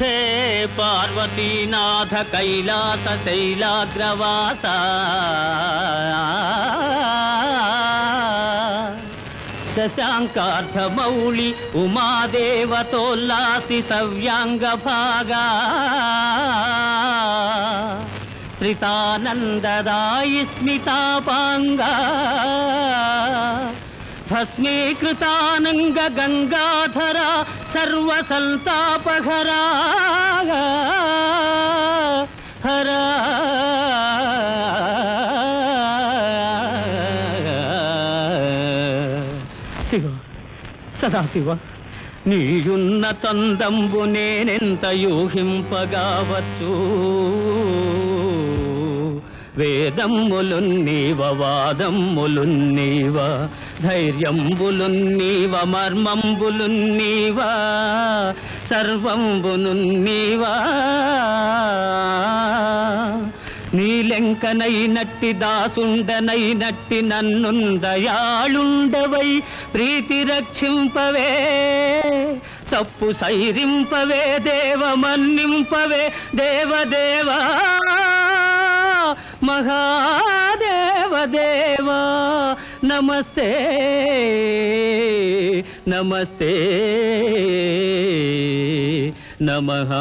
హే పార్వతీనాథ కైలాస శైలాగ్రవాస. శశాంకార్థమౌళి ఉమాదేవతోల్లాసి సవ్యాంగ భాగా. శ్రితానందదాయి స్మితాపాంగా. భస్మీకృతానంగ గంగాధర సర్వసంతాపహరా. హరా. శివ సదాశివ నీయున్న తందంబు నేనెంత యూహింపగావచ్చు వేదమ్ములున్నీవ వాదమ్ములున్నీవ ధైర్యంబులున్నీవ మర్మంబులున్నీవ సర్వంబునున్నీవా నీలెంకనైనట్టి దాసుండనైనట్టి నన్నుందయాళుండవై ప్రీతి రక్షింపవే తప్పు సైరింపవే దేవ మన్నింపవే దేవదేవా. महादेव देवा नमस्ते नमस्ते नमः।